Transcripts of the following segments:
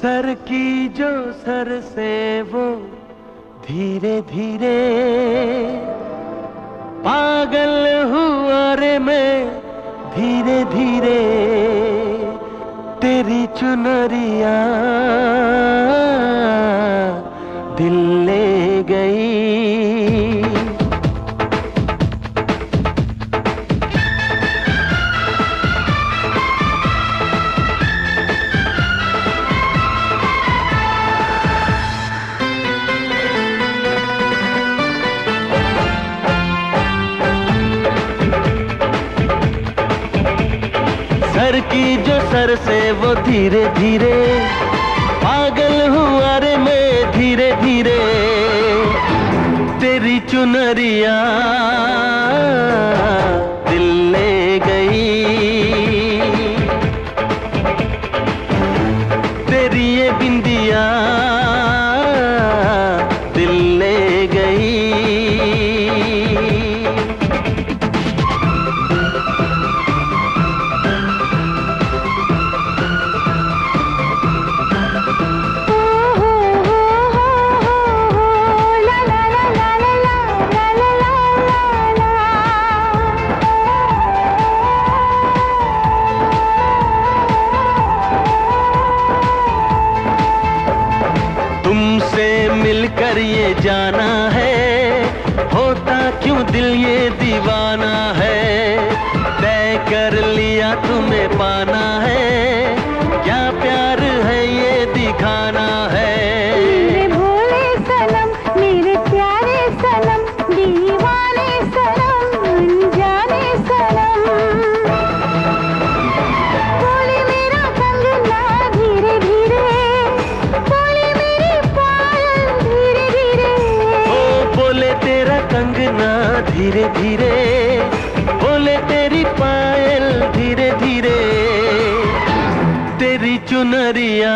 Sir की जो sir से वो धीरे धीरे पागल हुआ रे मैं धीरे धीरे तेरी चुनरिया। सर की जो सर से वो धीरे धीरे, पागल हुआ रे मैं धीरे धीरे। तेरी चुनरिया दिल गई। तेरी बिंदिया मिलकर ये जाना है। होता क्यों दिल ये दीवाना है? तय कर लिया तुम्हें पाना है। धीरे धीरे बोले तेरी पायल धीरे धीरे तेरी चुनरिया।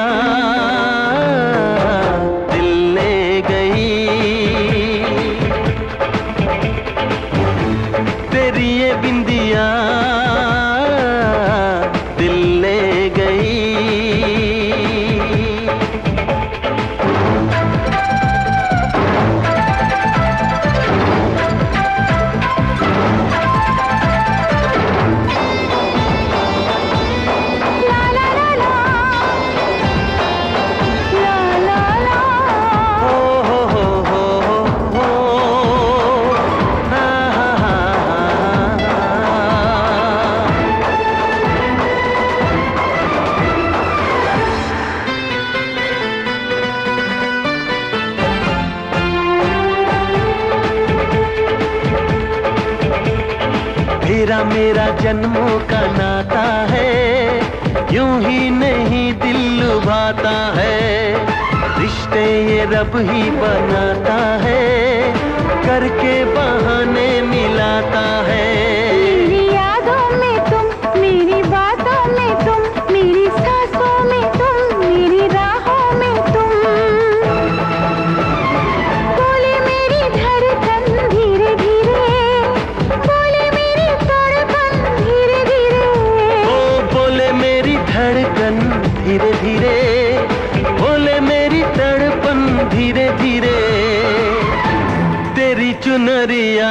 तेरा मेरा जन्मों का नाता है, यूँ ही नहीं दिल लुभाता है, रिश्ते ये रब ही बनाता है। चुनरिया